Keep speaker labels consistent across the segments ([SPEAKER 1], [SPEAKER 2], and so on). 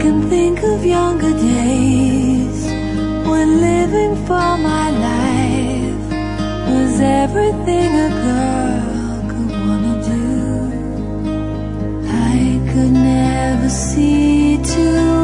[SPEAKER 1] can think of younger days when living for my life was everything a girl could wanna do. I could never see tomorrow,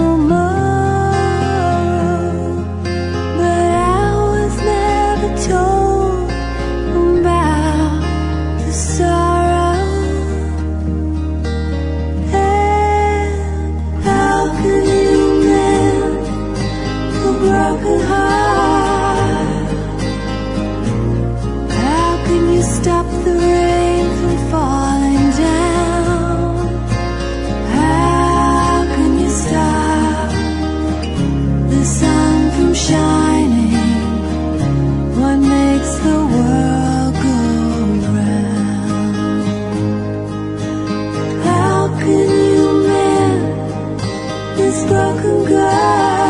[SPEAKER 1] stop the rain from falling down? How can you stop the sun from shining? What makes the world go round? How can you mend this broken girl?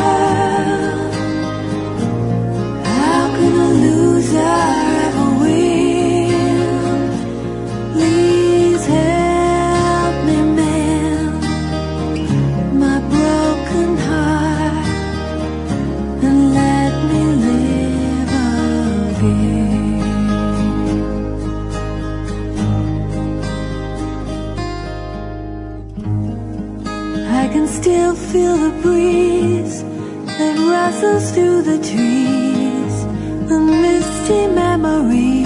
[SPEAKER 1] Still feel the breeze that rustles through the trees, the misty memories